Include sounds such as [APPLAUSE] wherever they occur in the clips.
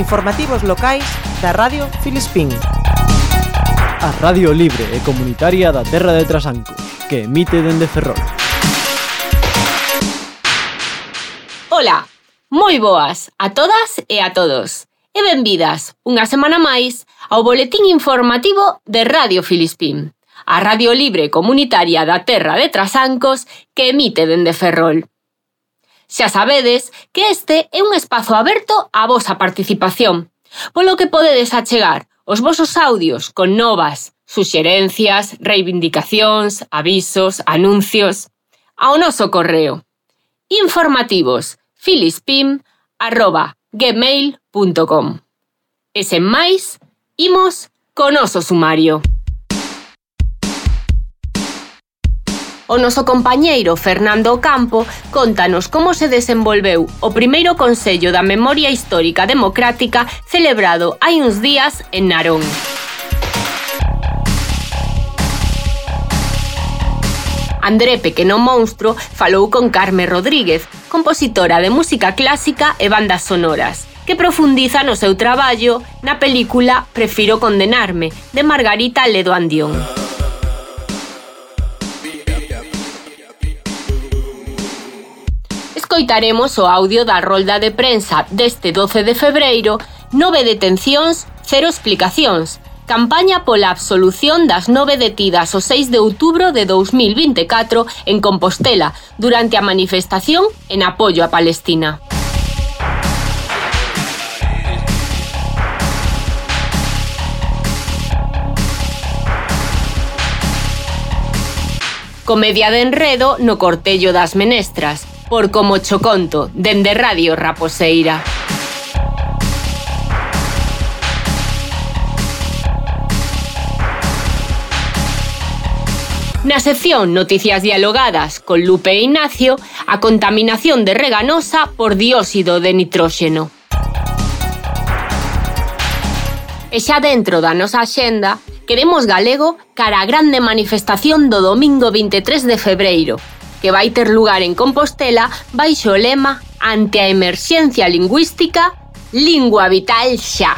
Informativos locais da Radio Filispín. A Radio Libre e Comunitaria da Terra de Trasanco, que emite dende Ferrol. Ola, moi boas a todas e a todos. E benvidas unha semana máis ao Boletín Informativo de Radio Filispín, a radio libre comunitaria da Terra de Trasancos que emite dende Ferrol. Xa sabedes que este é un espazo aberto á vosa participación, polo que podedes achegar os vosos audios con novas, suxerencias, reivindicacións, avisos, anuncios, ao noso correo informativos filispim.gmail.com gmail.com E sen máis, imos con oso sumario. O noso compañeiro Fernando Campo contanos como se desenvolveu o primeiro Consello da Memoria Histórica Democrática celebrado hai uns días en Narón. André Pequeno Monstro falou con Carme Rodríguez, compositora de música clásica e bandas sonoras, que profundiza no seu traballo na película Prefiro condenarme, de Margarita Ledo Andión. escoitaremos o audio da rolda de prensa deste 12 de febreiro, nove detencións, cero explicacións, campaña pola absolución das nove detidas o 6 de outubro de 2024 en Compostela durante a manifestación en apoio a Palestina. Comedia de enredo no cortello das menestras por Como Choconto, dende Radio Raposeira. Na sección Noticias Dialogadas con Lupe e Ignacio, a contaminación de Reganosa por dióxido de nitróxeno. E xa dentro da nosa axenda, queremos galego cara a grande manifestación do domingo 23 de febreiro, que vai ter lugar en Compostela baixo o lema ante a emerxencia lingüística Lingua Vital Xa.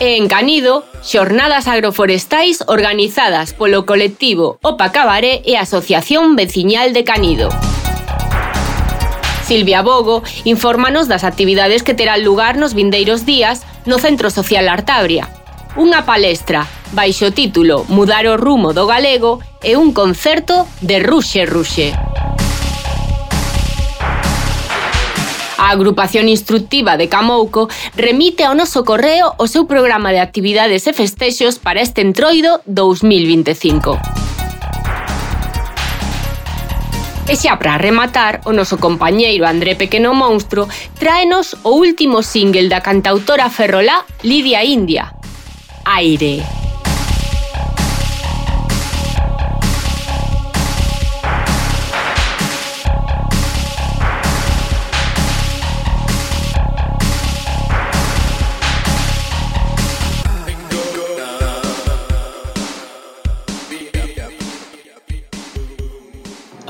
E en Canido, xornadas agroforestais organizadas polo colectivo Opa Cabaré e a Asociación Veciñal de Canido. Silvia Bogo infórmanos das actividades que terán lugar nos vindeiros días no Centro Social Artabria. Unha palestra baixo o título Mudar o rumo do galego e un concerto de Ruxe Ruxe. A agrupación instructiva de Camouco remite ao noso correo o seu programa de actividades e festexos para este entroido 2025. E xa para rematar, o noso compañeiro André Pequeno Monstro tráenos o último single da cantautora ferrolá Lidia India, Aire. Aire.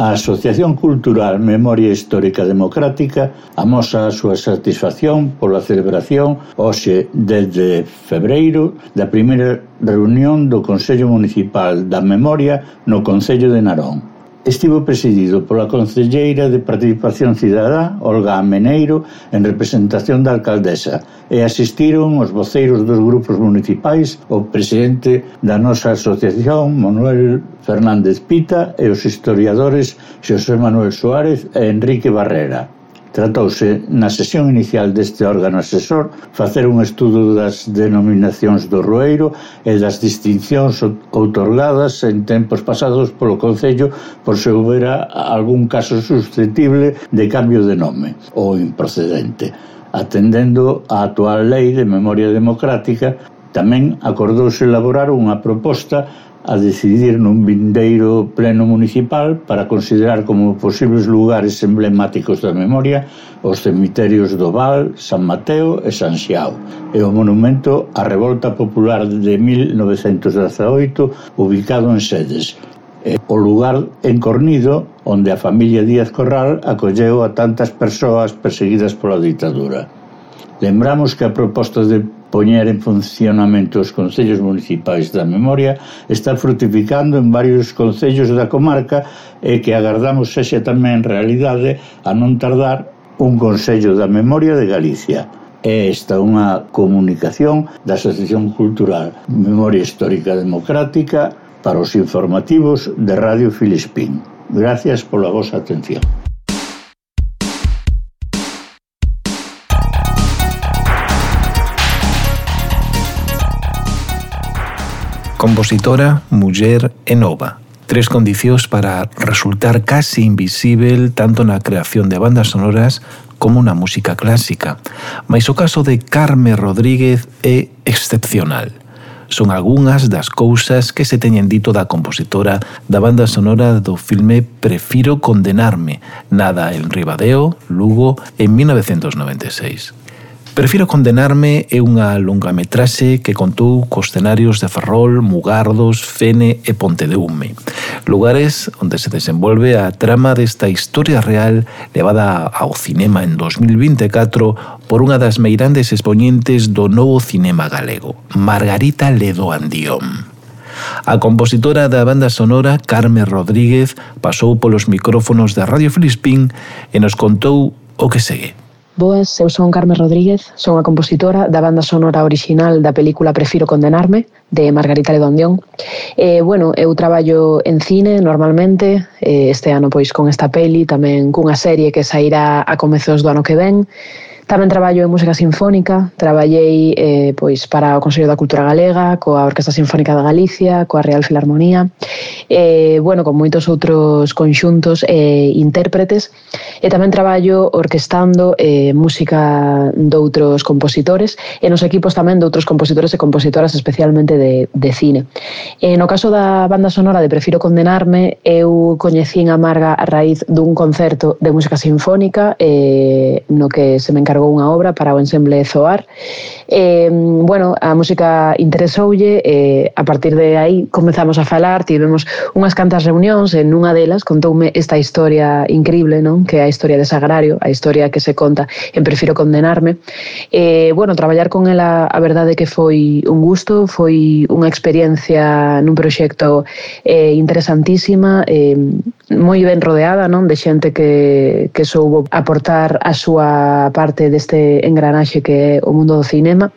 A Asociación Cultural Memoria Histórica Democrática amosa a súa satisfacción pola celebración hoxe desde febreiro da primeira reunión do Consello Municipal da Memoria no Concello de Narón. Estivo presidido pola concelleira de Participación Cidadá, Olga Ameneiro, en representación da alcaldesa, e asistiron os voceiros dos grupos municipais, o presidente da nosa asociación, Manuel Fernández Pita, e os historiadores Xosé Manuel Suárez e Enrique Barrera. Tratouse, na sesión inicial deste órgano asesor, facer un estudo das denominacións do Rueiro e das distincións outorgadas en tempos pasados polo Concello por se houbera algún caso susceptible de cambio de nome ou improcedente. Atendendo á actual lei de memoria democrática, tamén acordouse elaborar unha proposta a decidir nun vindeiro pleno municipal para considerar como posibles lugares emblemáticos da memoria os cemiterios do Val, San Mateo e San Xiao e o monumento á Revolta Popular de 1918 ubicado en Sedes e o lugar encornido onde a familia Díaz Corral acolleu a tantas persoas perseguidas pola ditadura. Lembramos que a proposta de poñer en funcionamento os Concellos Municipais da Memoria está frutificando en varios concellos da comarca e que agardamos sexa tamén realidade a non tardar un Consello da Memoria de Galicia. É esta unha comunicación da Asociación Cultural Memoria Histórica Democrática para os informativos de Radio Filispín. Gracias pola vosa atención. compositora, muller e nova. Tres condicións para resultar casi invisível tanto na creación de bandas sonoras como na música clásica. Mais o caso de Carme Rodríguez é excepcional son algunhas das cousas que se teñen dito da compositora da banda sonora do filme Prefiro condenarme, nada en Ribadeo, Lugo, en 1996. Prefiro condenarme é unha longametraxe que contou cos escenarios de Ferrol, Mugardos, Fene e Ponte de Ume, lugares onde se desenvolve a trama desta historia real levada ao cinema en 2024 por unha das meirandes expoñentes do novo cinema galego, Margarita Ledo Andión. A compositora da banda sonora, Carmen Rodríguez, pasou polos micrófonos da Radio Filispín e nos contou o que segue. Boas, eu son Carmen Rodríguez, son a compositora da banda sonora orixinal da película Prefiro condenarme, de Margarita Redondión. Eh, bueno, eu traballo en cine normalmente, eh, este ano pois con esta peli, tamén cunha serie que sairá a comezos do ano que ven, Tamén traballo en música sinfónica, traballei eh, pois para o Consello da Cultura Galega, coa Orquesta Sinfónica da Galicia, coa Real Filarmonía, eh, bueno, con moitos outros conxuntos e eh, intérpretes, e tamén traballo orquestando eh, música doutros compositores, e nos equipos tamén de outros compositores e compositoras especialmente de, de cine. E no caso da banda sonora de Prefiro Condenarme, eu coñecín a Marga a raíz dun concerto de música sinfónica, eh, no que se me encargou encargou unha obra para o ensemble Zoar. Eh, bueno, a música interesoulle, eh, a partir de aí comezamos a falar, tivemos unhas cantas reunións, e nunha delas contoume esta historia increíble, non? que é a historia de Sagrario, a historia que se conta en Prefiro Condenarme. Eh, bueno, traballar con ela, a verdade que foi un gusto, foi unha experiencia nun proxecto eh, interesantísima, eh, moi ben rodeada, non, de xente que, que soubo aportar a súa parte deste engranaxe que é o mundo do cinema.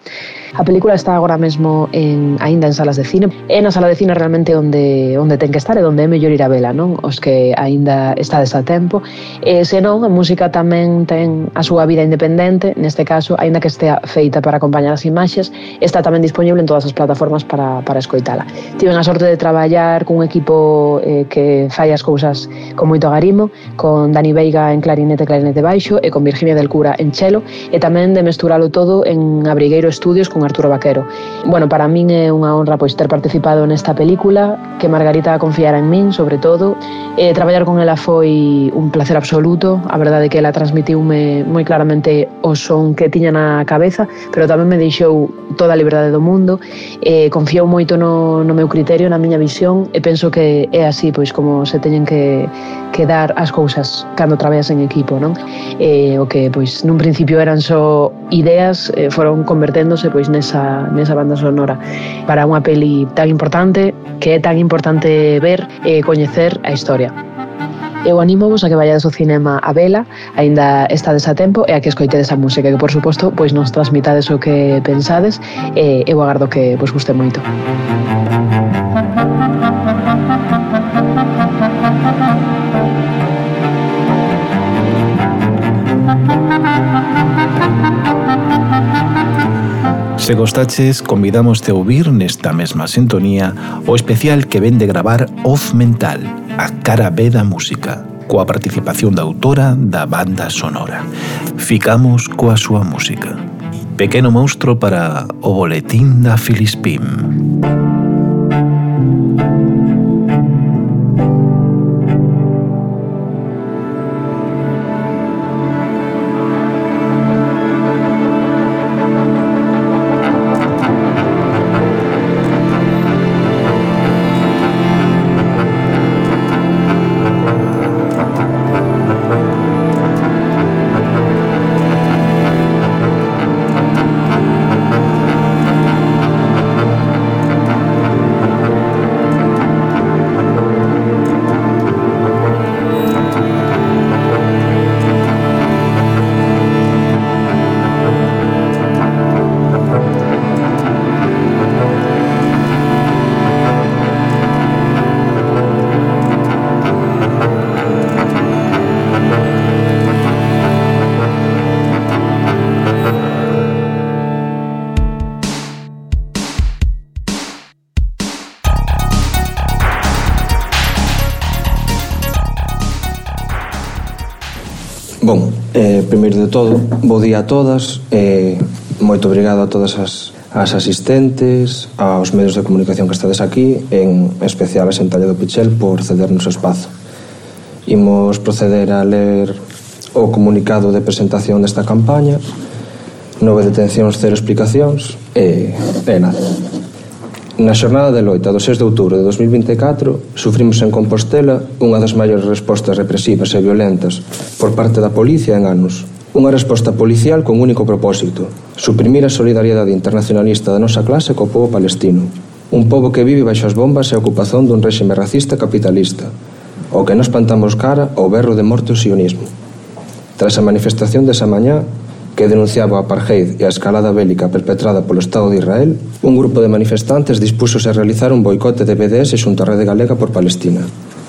A película está agora mesmo en, aínda en salas de cine. É na sala de cine realmente onde, onde ten que estar e onde é mellor ir a vela, non? Os que aínda estades a tempo. E eh, senón, a música tamén ten a súa vida independente, neste caso, aínda que estea feita para acompañar as imaxes, está tamén disponible en todas as plataformas para, para escoitala. Tiven a sorte de traballar cun equipo eh, que fai as cousas con moito agarimo, con Dani Veiga en clarinete, clarinete baixo e con Virginia del Cura en chelo, e tamén de mesturalo todo en Abrigueiro Estudios con Arturo Vaquero. Bueno, para min é unha honra pois ter participado nesta película, que Margarita confiara en min, sobre todo. Eh, traballar con ela foi un placer absoluto, a verdade que ela transmitiume moi claramente o son que tiña na cabeza, pero tamén me deixou toda a liberdade do mundo, eh, confiou moito no, no meu criterio, na miña visión, e penso que é así pois como se teñen que, que dar as cousas cando traballas en equipo, non? Eh, o que pois nun principio eran só ideas, eh, foron converténdose pois nesa, nesa banda sonora para unha peli tan importante que é tan importante ver e coñecer a historia. Eu animo vos a que vayades ao cinema a vela, aínda estades a tempo, e a que escoitedes a música, que por suposto pois nos transmitades o que pensades, e eu agardo que vos guste moito. Música Se gostaches, convidamos a ouvir nesta mesma sintonía o especial que vende gravar Off Mental, a cara B da música, coa participación da autora da banda sonora. Ficamos coa súa música. Pequeno monstro para o boletín da Filispim. Bon, eh, primeiro de todo, bo día a todas, eh, moito obrigado a todas as, as asistentes, aos medios de comunicación que estades aquí, en especial a Sentalla do Pichel por cedernos o espazo. Imos proceder a ler o comunicado de presentación desta campaña, nove detencións, cero explicacións, e, e nada. Na xornada de loita do 6 de outubro de 2024 sufrimos en Compostela unha das maiores respostas represivas e violentas por parte da policía en anos. Unha resposta policial con único propósito, suprimir a solidariedade internacionalista da nosa clase co povo palestino. Un povo que vive baixo as bombas e a ocupación dun réxime racista capitalista, ao que nos plantamos cara ao berro de morte o sionismo. Tras a manifestación desa mañá, que denunciaba o apartheid e a escalada bélica perpetrada polo Estado de Israel, un grupo de manifestantes dispúsose a realizar un boicote de BDS xunto á Rede Galega por Palestina.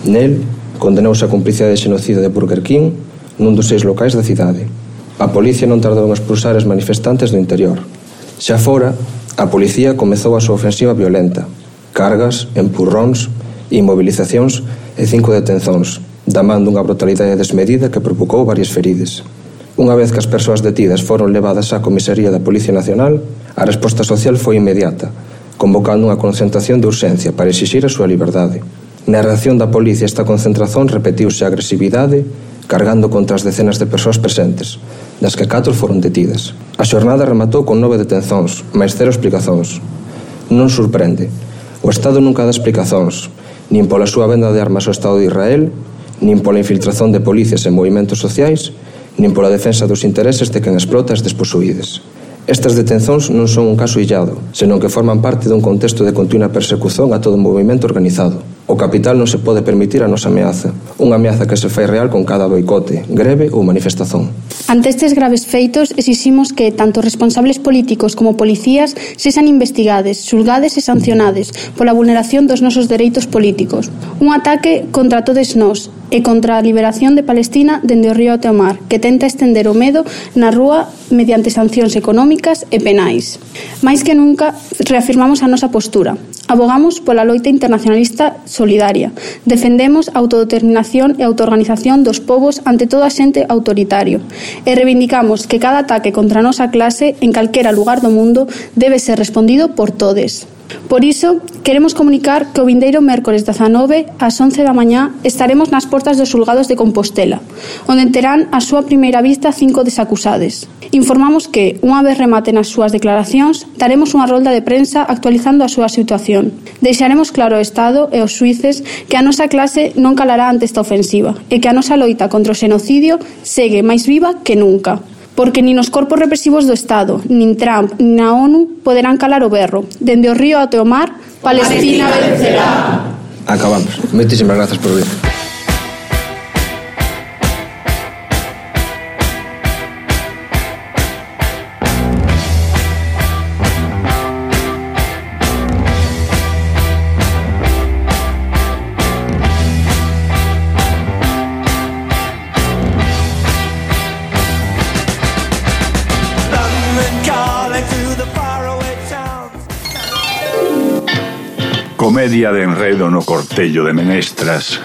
Nel, condenouse a complicidade xenocida de Burger King nun dos seis locais da cidade. A policía non tardou en expulsar os manifestantes do interior. Xa fora, a policía comezou a súa ofensiva violenta. Cargas, empurróns, inmovilizacións e cinco detenzóns, da man dunha brutalidade desmedida que provocou varias ferides. Unha vez que as persoas detidas foron levadas á comisaría da Policía Nacional, a resposta social foi inmediata, convocando unha concentración de urxencia para exixir a súa liberdade. Na reacción da policía esta concentración repetiuse a agresividade, cargando contra as decenas de persoas presentes, das que catro foron detidas. A xornada rematou con nove detencións, máis cero explicacións. Non sorprende. O Estado nunca dá explicacións, nin pola súa venda de armas ao Estado de Israel, nin pola infiltración de policias en movimentos sociais, nin pola defensa dos intereses de quen explota as desposuídes. Estas detencións non son un caso illado, senón que forman parte dun contexto de continua persecución a todo o movimento organizado, O capital non se pode permitir a nosa ameaza, unha ameaza que se fai real con cada boicote, greve ou manifestación. Ante estes graves feitos, exiximos que tanto responsables políticos como policías sexan investigades, xulgades e sancionades pola vulneración dos nosos dereitos políticos. Un ataque contra todos nós e contra a liberación de Palestina dende o río até o mar, que tenta estender o medo na rúa mediante sancións económicas e penais. Mais que nunca reafirmamos a nosa postura, Abogamos pola loita internacionalista solidaria. Defendemos a autodeterminación e a autoorganización dos povos ante todo xente autoritario. E reivindicamos que cada ataque contra a nosa clase en calquera lugar do mundo debe ser respondido por todes. Por iso, queremos comunicar que o vindeiro mércores 19 ás 11 da mañá estaremos nas portas dos xulgados de Compostela, onde terán a súa primeira vista cinco desacusades. Informamos que, unha vez rematen as súas declaracións, daremos unha rolda de prensa actualizando a súa situación. Deixaremos claro ao Estado e aos suíces que a nosa clase non calará ante esta ofensiva e que a nosa loita contra o xenocidio segue máis viva que nunca porque nin os corpos represivos do Estado, nin Trump, nin a ONU poderán calar o berro. Dende o río até o mar, Palestina vencerá. Acabamos. Moitísimas grazas por vir. comedia de enredo no cortello de menestras.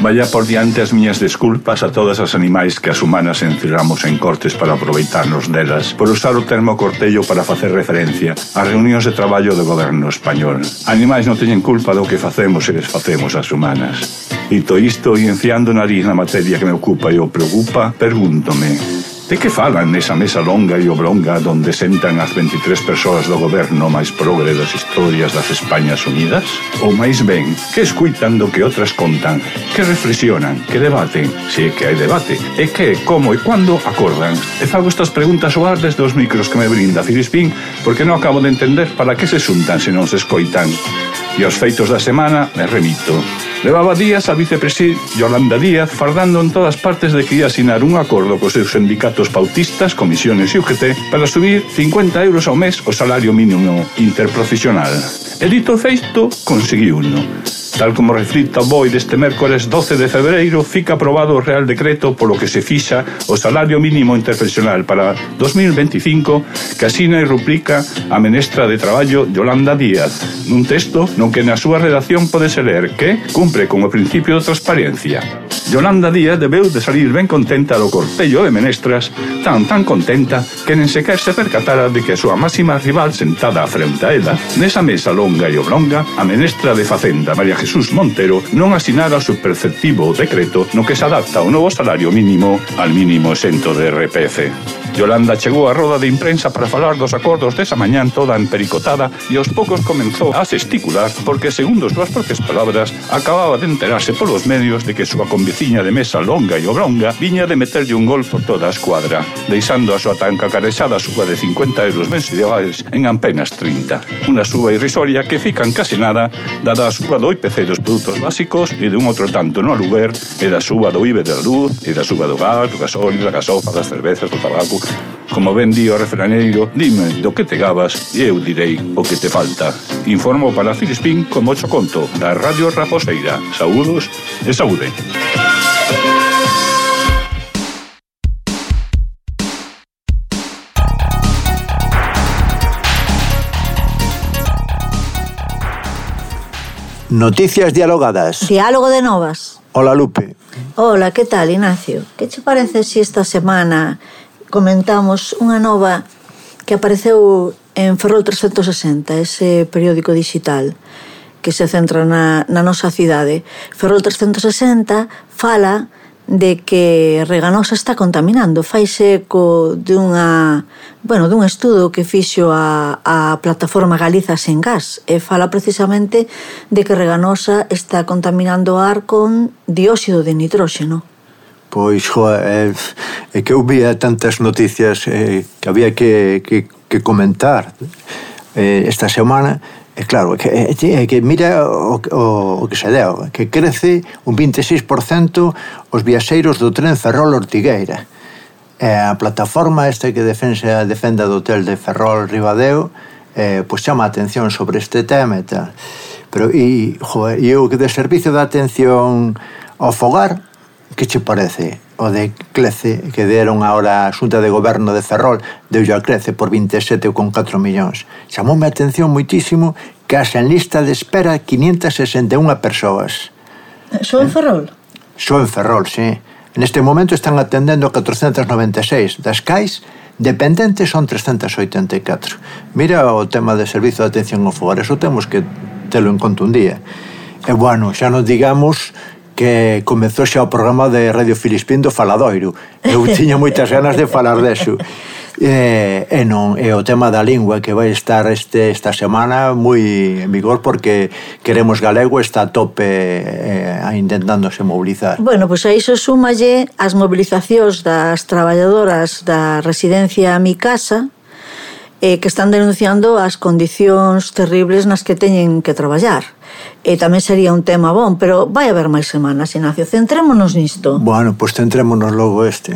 Vaya por diante as miñas desculpas a todas as animais que as humanas encerramos en cortes para aproveitarnos delas por usar o termo cortello para facer referencia ás reunións de traballo do goberno español. Animais non teñen culpa do que facemos e desfacemos as humanas. Dito isto, e enciando nariz na materia que me ocupa e o preocupa, pregúntome De que falan nesa mesa longa e oblonga donde sentan as 23 persoas do goberno máis progre das historias das Españas Unidas? Ou máis ben, que escuitan do que outras contan, que reflexionan, que debaten, se é que hai debate, e que, como e quando acordan? E fago estas preguntas ao ar desde os micros que me brinda Filispín porque non acabo de entender para que se xuntan se non se escoitan. E os feitos da semana, me remito. Levaba días a vicepresid Yolanda Díaz fardando en todas partes de que ia asinar un acordo cos seus sindicatos pautistas, comisiones e UGT para subir 50 euros ao mes o salario mínimo interprofesional. E dito feito, conseguiu uno. Tal como reflita o BOI deste mércores 12 de febreiro, fica aprobado o Real Decreto polo que se fixa o salario mínimo interprofesional para 2025 que asina e rubrica a menestra de traballo Yolanda Díaz, nun texto non que na súa redacción podese ler que cumpre con o principio de transparencia. Yolanda Díaz debeu de salir ben contenta do cortello de menestras, tan tan contenta que nen sequer se percatara de que a súa máxima rival sentada a frente a ela, nesa mesa longa e oblonga, a menestra de Facenda María Jesús Montero non asinara o superceptivo decreto no que se adapta o novo salario mínimo al mínimo exento de RPF. Yolanda chegou á roda de imprensa para falar dos acordos desa mañán toda empericotada e aos poucos comenzou a gesticular porque, segundo as súas propias palabras, acababa de enterarse polos medios de que súa conviciña de mesa longa e oblonga viña de meterlle un gol por toda a escuadra, deixando a súa tan cacarexada súa de 50 euros mensuales en apenas 30. Unha suba irrisoria que fican case nada dada a suba do IPC dos produtos básicos e de un outro tanto no aluguer e da suba do IBE da luz e da suba do gas, do gasoil, da gasofa, das cervezas, do tabaco Como ben di o refraneiro, dime do que te gabas e eu direi o que te falta. Informo para Filispín como cho conto da Radio Raposeira. Saúdos e saúde. Noticias dialogadas. Diálogo de novas. Hola, Lupe. Hola, que tal, Ignacio? Que che parece si esta semana comentamos unha nova que apareceu en Ferrol 360, ese periódico digital que se centra na, na nosa cidade. Ferrol 360 fala de que Reganosa está contaminando. Faise eco dunha, bueno, dun estudo que fixo a, a plataforma Galiza sen gas e fala precisamente de que Reganosa está contaminando o ar con dióxido de nitróxeno. Pois, joa, é, é que eu vía eh, tantas noticias eh, que había que, que, que comentar eh, esta semana, e claro, que, eh, é que mira o, o, o que se deu, que crece un 26% os viaxeiros do tren Ferrol Ortigueira. E a plataforma esta que defensa, defenda do hotel de Ferrol Ribadeo, eh, pois chama a atención sobre este tema e tal. Pero, e, joder, e eu que de servicio de atención ao fogar, que che parece o de Clece que deron ahora a Xunta de Goberno de Ferrol deulle a Clece por 27,4 millóns. Chamoume a atención moitísimo que as en lista de espera 561 persoas. Só en eh? Ferrol? Só en Ferrol, sí. Neste momento están atendendo 496, das cais dependentes son 384. Mira o tema de servizo de atención ao fogar, eso temos que telo en conta un día. E bueno, xa nos digamos que comezou xa o programa de Radio Filispín do Faladoiro. Eu [LAUGHS] tiña moitas ganas de falar deso. E, e non, é o tema da lingua que vai estar este, esta semana moi en vigor porque queremos galego está a tope eh, intentándose mobilizar. Bueno, pois pues a iso súmalle as mobilizacións das traballadoras da residencia Mi Casa eh, que están denunciando as condicións terribles nas que teñen que traballar e tamén sería un tema bon, pero vai haber máis semanas, Ignacio. Centrémonos nisto. Bueno, pois pues centrémonos logo este.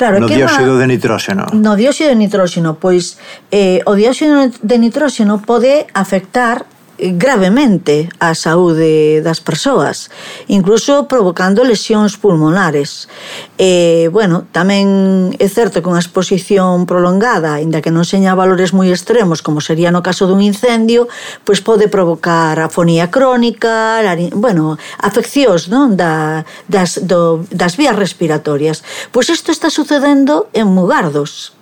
Claro, no dióxido de nitróxeno. No dióxido de nitróxeno, pois eh, o dióxido de nitróxeno pode afectar gravemente a saúde das persoas, incluso provocando lesións pulmonares. E, bueno, tamén é certo que unha exposición prolongada, inda que non seña valores moi extremos, como sería no caso dun incendio, pois pode provocar afonía crónica, bueno, afeccións non? Da, das, do, das vías respiratorias. Pois isto está sucedendo en mugardos,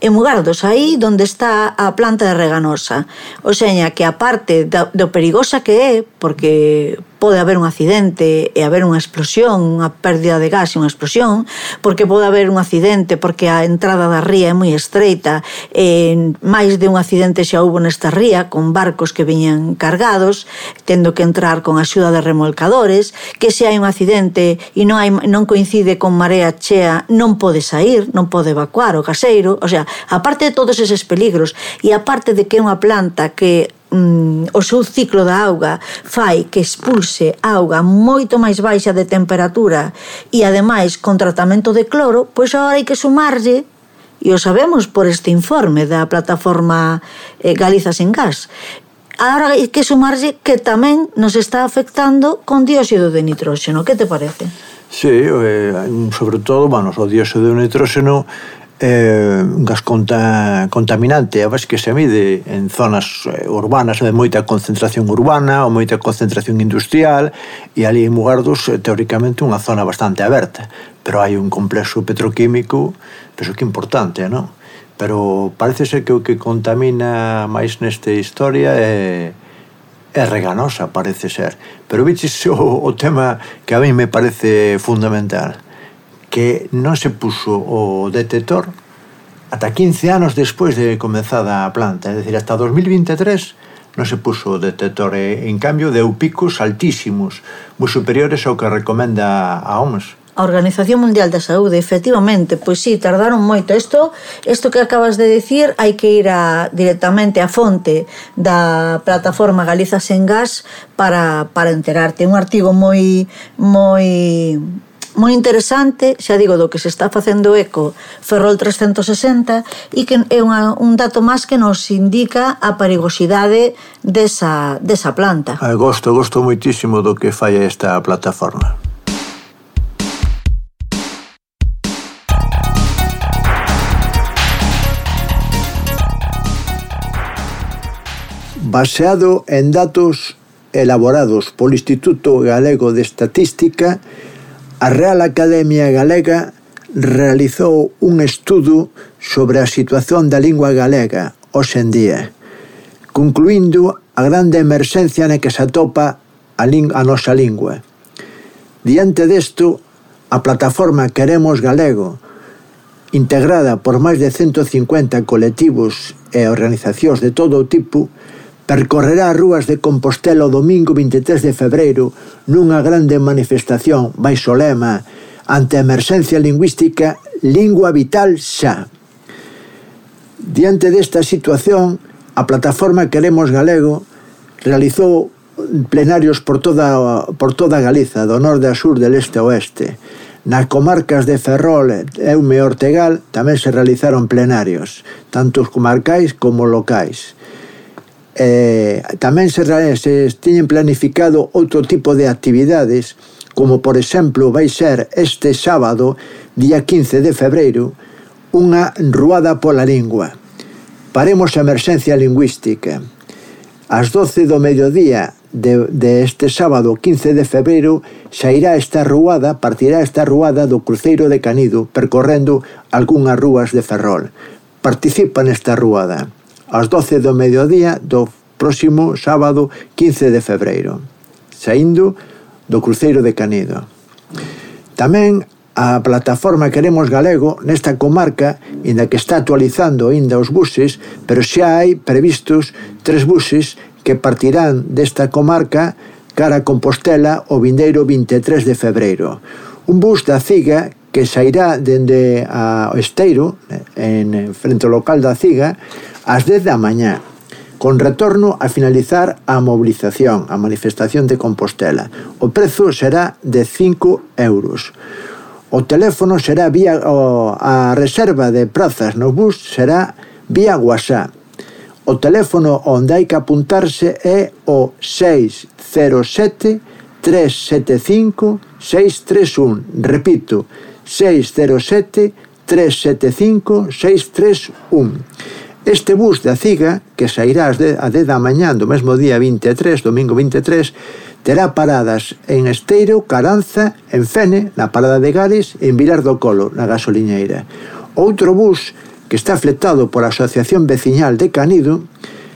en Mugardos, aí donde está a planta de Reganosa. O seña que a parte do perigosa que é, porque pode haber un accidente e haber unha explosión, unha pérdida de gas e unha explosión, porque pode haber un accidente porque a entrada da ría é moi estreita, e máis de un accidente xa houve nesta ría con barcos que viñan cargados, tendo que entrar con axuda de remolcadores, que se hai un accidente e non hai non coincide con marea chea, non pode sair, non pode evacuar o caseiro, o sea, aparte de todos eses peligros e aparte de que é unha planta que mm, o seu ciclo da auga fai que expulse auga moito máis baixa de temperatura e ademais con tratamento de cloro, pois agora hai que sumarlle e o sabemos por este informe da plataforma eh, Galiza sen gas. Ahora hai que sumarlle que tamén nos está afectando con dióxido de nitróxeno. Que te parece? Sí, eh, sobre todo, bueno, o dióxido de nitróxeno eh, gasconta contaminante, a vez que se mide en zonas eh, urbanas de moita concentración urbana ou moita concentración industrial e ali en Mugardos eh, teóricamente unha zona bastante aberta, pero hai un complexo petroquímico, penso que importante, non? Pero parece ser que o que contamina máis nesta historia eh, é é reganosa, parece ser. Pero viches [LAUGHS] o, o tema que a mí me parece fundamental que non se puso o detector ata 15 anos despois de comenzada a planta, é dicir, hasta 2023 non se puso o detector e, en cambio, deu picos altísimos, moi superiores ao que recomenda a OMS. A Organización Mundial da Saúde, efectivamente, pois sí, tardaron moito. Isto, isto que acabas de decir, hai que ir a, directamente á fonte da plataforma Galiza sen gas para, para enterarte. Un artigo moi moi moi interesante, xa digo, do que se está facendo eco Ferrol 360 e que é unha, un dato máis que nos indica a perigosidade desa, desa planta. Eu gosto, gosto moitísimo do que fai esta plataforma. Baseado en datos elaborados polo Instituto Galego de Estatística, a Real Academia Galega realizou un estudo sobre a situación da lingua galega hoxe en día, concluindo a grande emerxencia na que se atopa a, a nosa lingua. Diante desto, a plataforma Queremos Galego, integrada por máis de 150 colectivos e organizacións de todo o tipo, percorrerá as rúas de Compostela o domingo 23 de febreiro nunha grande manifestación baixo lema ante a emerxencia lingüística Lingua Vital Xa. Diante desta situación, a plataforma Queremos Galego realizou plenarios por toda, por toda Galiza, do norte a sur, del este a oeste. Nas comarcas de Ferrol e Eume Ortegal tamén se realizaron plenarios, tanto comarcais como locais eh, tamén se, se tiñen planificado outro tipo de actividades, como por exemplo vai ser este sábado, día 15 de febreiro, unha ruada pola lingua. Paremos a emerxencia lingüística. Ás 12 do mediodía de, de este sábado 15 de febreiro sairá esta ruada, partirá esta ruada do cruceiro de Canido, percorrendo algunhas rúas de Ferrol. Participa nesta ruada ás 12 do mediodía do próximo sábado 15 de febreiro, saindo do cruceiro de Canedo. Tamén a plataforma Queremos Galego nesta comarca, inda que está actualizando aínda os buses, pero xa hai previstos tres buses que partirán desta comarca cara a Compostela o vindeiro 23 de febreiro. Un bus da CIGA que sairá dende a Esteiro, en frente ao local da CIGA, ás 10 da mañá, con retorno a finalizar a mobilización, a manifestación de Compostela. O prezo será de 5 euros. O teléfono será vía o, a reserva de prazas no bus será vía WhatsApp. O teléfono onde hai que apuntarse é o 607 375 631. Repito, 607 375 631 Este bus de Aciga, que sairá ás 10 da mañán do mesmo día 23, domingo 23, terá paradas en Esteiro, Caranza, en Fene, na parada de Gales, e en Vilar do Colo, na gasoliñeira. Outro bus que está fletado por a Asociación Veciñal de Canido,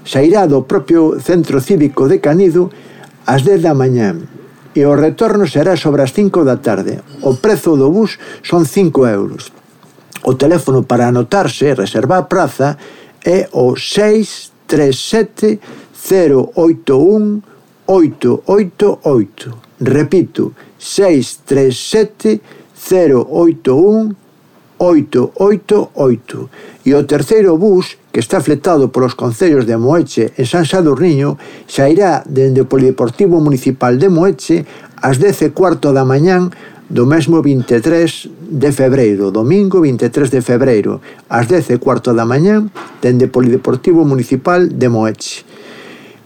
sairá do propio Centro Cívico de Canido ás 10 da mañán e o retorno será sobre as 5 da tarde. O prezo do bus son 5 euros. O teléfono para anotarse e reservar praza é é o 637 081 888. Repito, 637 081 888. E o terceiro bus, que está fletado polos concellos de Moeche e San Sadurniño, xa irá dende o Polideportivo Municipal de Moeche ás 10 e cuarto da mañán do mesmo 23 de febreiro, domingo 23 de febreiro, ás 10 e cuarto da mañán, dende Polideportivo Municipal de Moeche.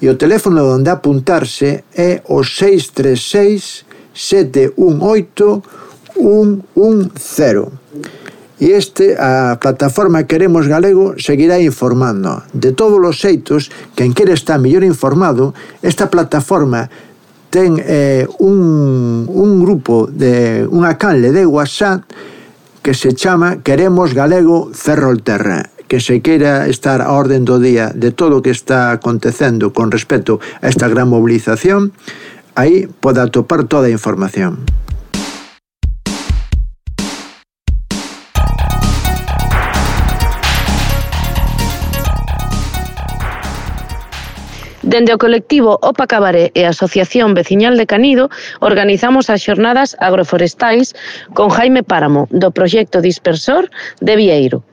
E o teléfono onde apuntarse é o 636 718 110. E este, a plataforma Queremos Galego seguirá informando. De todos os xeitos, quen quere estar mellor informado, esta plataforma ten eh, un, un grupo de unha canle de WhatsApp que se chama Queremos Galego Ferrolterra que se queira estar a orden do día de todo o que está acontecendo con respecto a esta gran movilización, aí poda atopar toda a información. Dende o colectivo Opa Cabaré e a Asociación Veciñal de Canido organizamos as xornadas agroforestais con Jaime Páramo, do proxecto Dispersor de Vieiro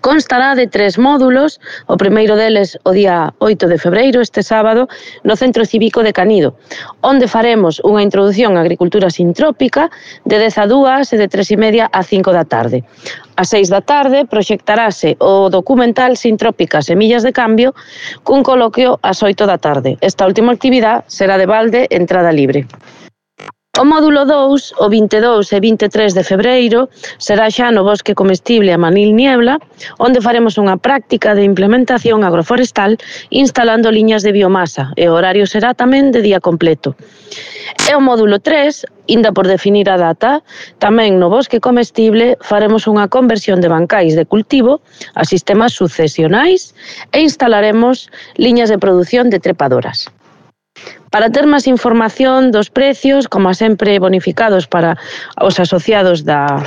constará de tres módulos, o primeiro deles o día 8 de febreiro, este sábado, no Centro Cívico de Canido, onde faremos unha introdución á agricultura sintrópica de 10 a 2 e de 3 e media a 5 da tarde. A 6 da tarde proxectarase o documental Sintrópica Semillas de Cambio cun coloquio ás 8 da tarde. Esta última actividade será de balde entrada libre. O módulo 2, o 22 e 23 de febreiro, será xa no Bosque Comestible a Manil Niebla, onde faremos unha práctica de implementación agroforestal instalando liñas de biomasa, e o horario será tamén de día completo. E o módulo 3, inda por definir a data, tamén no bosque comestible faremos unha conversión de bancais de cultivo a sistemas sucesionais e instalaremos liñas de produción de trepadoras. Para ter máis información dos precios, como sempre bonificados para os asociados da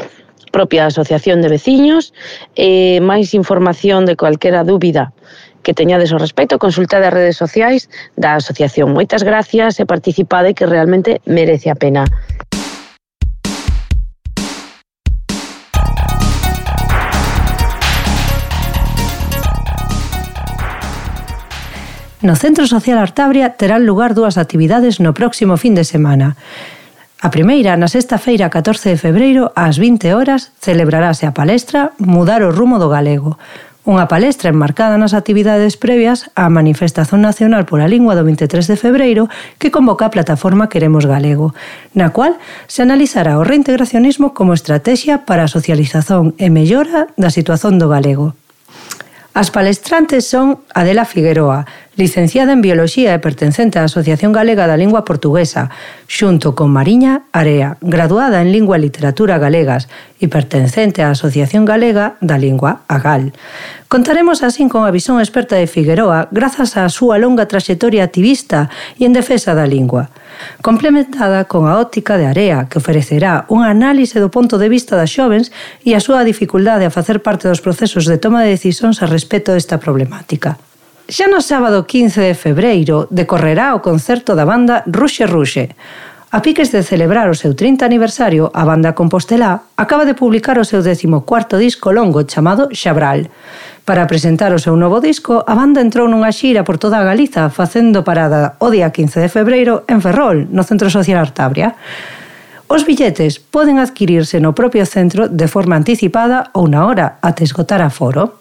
propia Asociación de Veciños, e máis información de cualquera dúbida que teñades ao respecto, consultade as redes sociais da asociación. Moitas gracias e participade que realmente merece a pena. No Centro Social Artabria terán lugar dúas actividades no próximo fin de semana. A primeira, na sexta feira 14 de febreiro, ás 20 horas, celebrarase a palestra Mudar o rumo do galego, unha palestra enmarcada nas actividades previas á Manifestación Nacional pola Lingua do 23 de febreiro que convoca a plataforma Queremos Galego, na cual se analizará o reintegracionismo como estrategia para a socialización e mellora da situación do galego. As palestrantes son Adela Figueroa, licenciada en Bioloxía e pertencente á Asociación Galega da Lingua Portuguesa, xunto con Mariña Area, graduada en Lingua e Literatura Galegas e pertencente á Asociación Galega da Lingua Agal. Contaremos así con a visón experta de Figueroa grazas á súa longa traxectoria activista e en defesa da lingua, complementada con a óptica de Area, que ofrecerá unha análise do punto de vista das xovens e a súa dificultade a facer parte dos procesos de toma de decisións a respecto desta problemática. Xa no sábado 15 de febreiro decorrerá o concerto da banda Ruxe Ruxe. A piques de celebrar o seu 30 aniversario, a banda Compostelá acaba de publicar o seu 14º disco longo chamado Xabral. Para presentar o seu novo disco, a banda entrou nunha xira por toda a Galiza facendo parada o día 15 de febreiro en Ferrol, no Centro Social Artabria. Os billetes poden adquirirse no propio centro de forma anticipada ou na hora até esgotar a foro.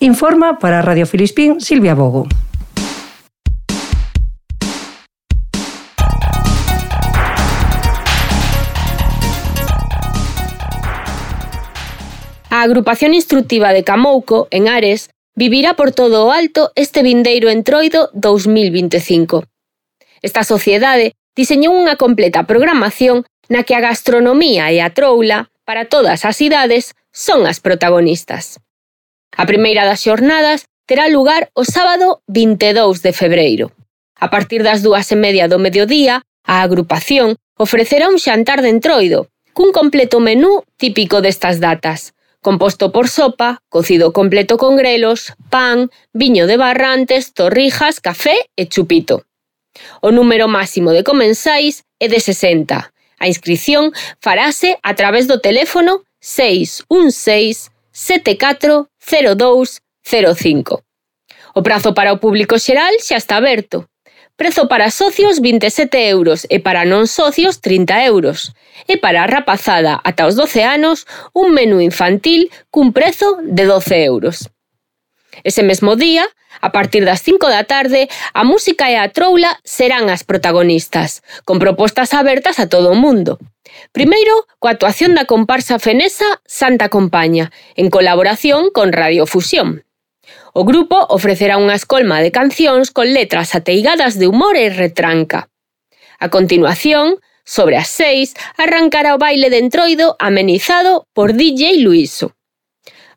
Informa para Radio Filispín Silvia Bogo. A agrupación instructiva de Camouco, en Ares, vivirá por todo o alto este vindeiro entroido 2025. Esta sociedade diseñou unha completa programación na que a gastronomía e a troula, para todas as idades, son as protagonistas. A primeira das xornadas terá lugar o sábado 22 de febreiro. A partir das dúas e media do mediodía, a agrupación ofrecerá un xantar de entroido, cun completo menú típico destas datas, composto por sopa, cocido completo con grelos, pan, viño de barrantes, torrijas, café e chupito. O número máximo de comensais é de 60. A inscripción farase a través do teléfono 616 74 0205. O prazo para o público xeral xa está aberto. Prezo para socios 27 euros e para non socios 30 euros. E para a rapazada ata os 12 anos un menú infantil cun prezo de 12 euros. Ese mesmo día A partir das 5 da tarde, a música e a troula serán as protagonistas, con propostas abertas a todo o mundo. Primeiro, coa actuación da comparsa fenesa Santa Compaña, en colaboración con Radio Fusión. O grupo ofrecerá unha escolma de cancións con letras ateigadas de humor e retranca. A continuación, sobre as seis, arrancará o baile de entroido amenizado por DJ Luiso.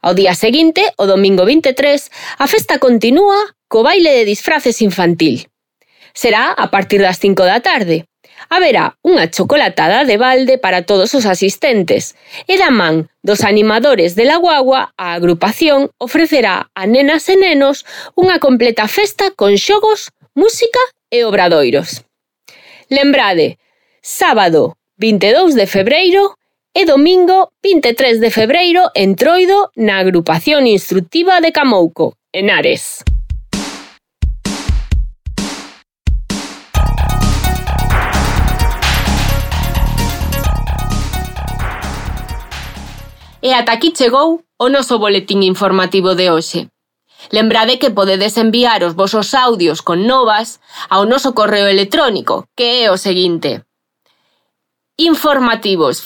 Ao día seguinte, o domingo 23, a festa continúa co baile de disfraces infantil. Será a partir das 5 da tarde. Haberá unha chocolatada de balde para todos os asistentes e da man dos animadores de la guagua a agrupación ofrecerá a nenas e nenos unha completa festa con xogos, música e obradoiros. Lembrade, sábado 22 de febreiro e domingo 23 de febreiro en Troido na Agrupación Instructiva de Camouco, en Ares. E ata aquí chegou o noso boletín informativo de hoxe. Lembrade que podedes enviar os vosos audios con novas ao noso correo electrónico, que é o seguinte: informativos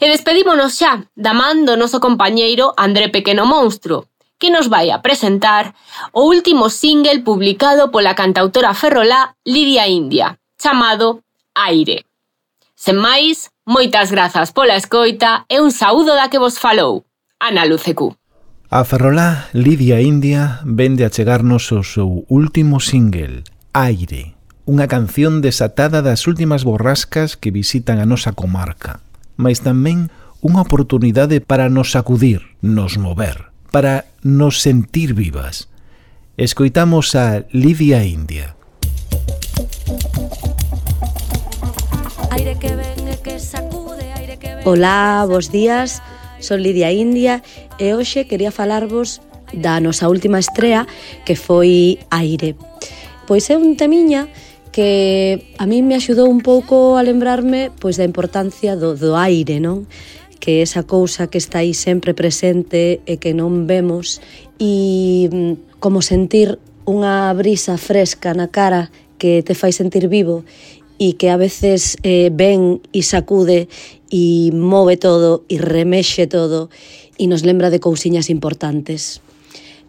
E despedímonos xa da man do noso compañeiro André Pequeno Monstro, que nos vai a presentar o último single publicado pola cantautora ferrolá Lidia India, chamado Aire. Sen máis, moitas grazas pola escoita e un saúdo da que vos falou, Ana Lucecu. A ferrolá Lidia India vende a chegarnos o seu último single, Aire, unha canción desatada das últimas borrascas que visitan a nosa comarca, mas tamén unha oportunidade para nos sacudir, nos mover, para nos sentir vivas. Escoitamos a Lidia India. Aire que ven e que sacude, aire que ven... Olá, bos días. Son Lidia India e hoxe quería falarvos da nosa última estrea que foi Aire. Pois é un temiña que a min me axudou un pouco a lembrarme pois da importancia do, do aire, non? Que esa cousa que está aí sempre presente e que non vemos e mm, como sentir unha brisa fresca na cara que te fai sentir vivo e que a veces eh, ven e sacude e move todo e remexe todo e nos lembra de cousiñas importantes.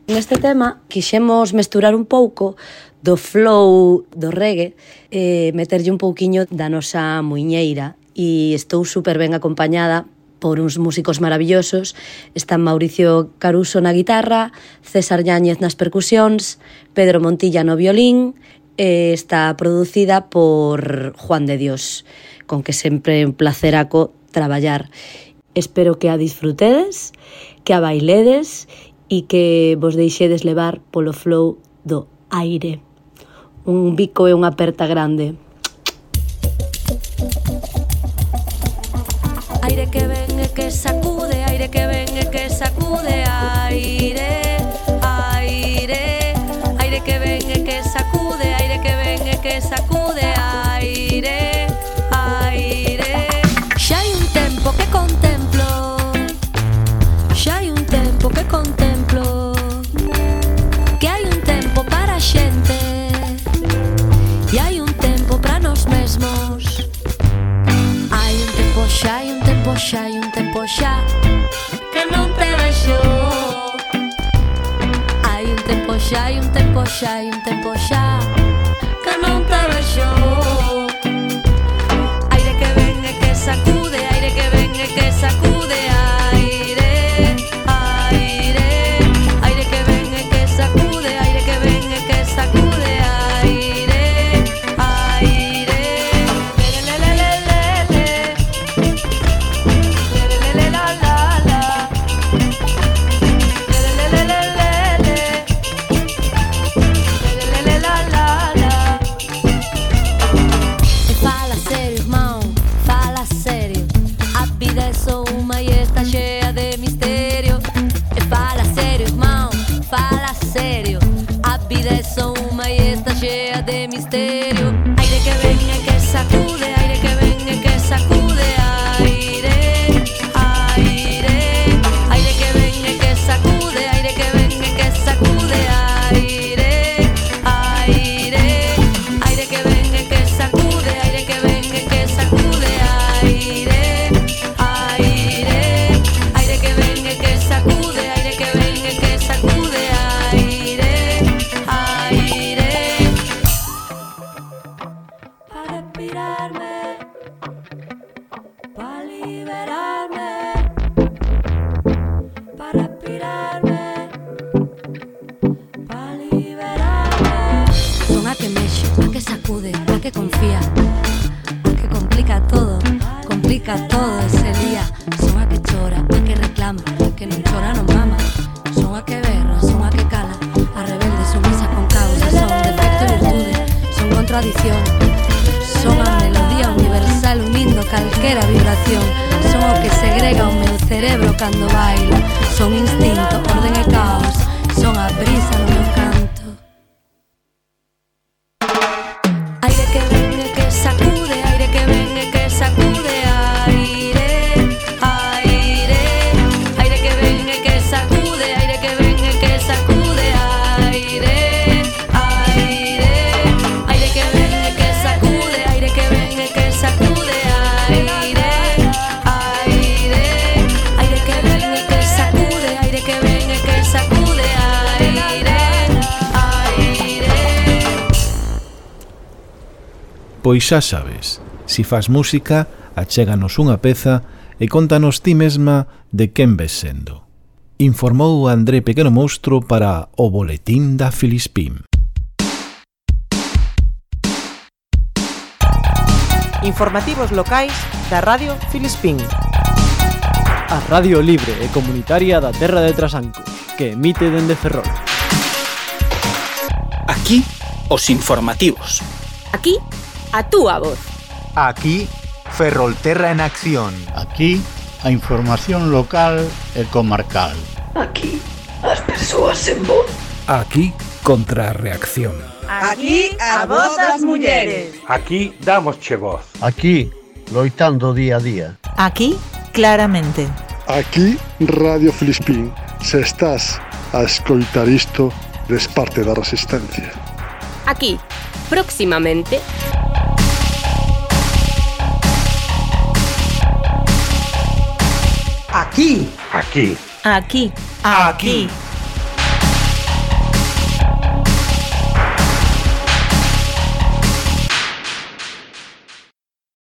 Neste tema quixemos mesturar un pouco do flow do reggae e meterlle un pouquiño da nosa muiñeira e estou super ben acompañada por uns músicos maravillosos. Están Mauricio Caruso na guitarra, César Yáñez nas percusións, Pedro Montilla no violín, e está producida por Juan de Dios, con que sempre un placeraco traballar. Espero que a disfrutedes, que a bailedes e que vos deixedes levar polo flow do aire un bico e unha aperta grande. Aire que ven e que sacude, aire que ven xa e un tempo xa e un tempo xa Que non te vexo. Hai un tempo xa e un tempo xa e un tempo xa Que non te vexo. Aire que ven e que sacude tradición. Son a melodía universal unindo calquera vibración. Son o que segrega o meu cerebro cando baila. Son instinto, orden e caos. Son a brisa no meu canto Pois xa sabes, si faz música, achéganos unha peza e contanos ti mesma de quen ves sendo. Informou André Pequeno Monstro para o Boletín da Filispim. Informativos locais da Radio Filispín. A Radio Libre e Comunitaria da Terra de Trasancos, que emite dende Ferrol. Aquí, os informativos. Aquí, a túa voz. Aquí, Ferrolterra en acción. Aquí, a información local e comarcal. Aquí, as persoas en voz. Aquí, contrarreacción. Aquí, a voz das mulleres. Aquí, damos che voz. Aquí, loitando día a día. Aquí, claramente. Aquí, Radio Filispín. Se estás a escoitar isto, des parte da resistencia. Aquí, próximamente... Aquí. Aquí. Aquí. Aquí.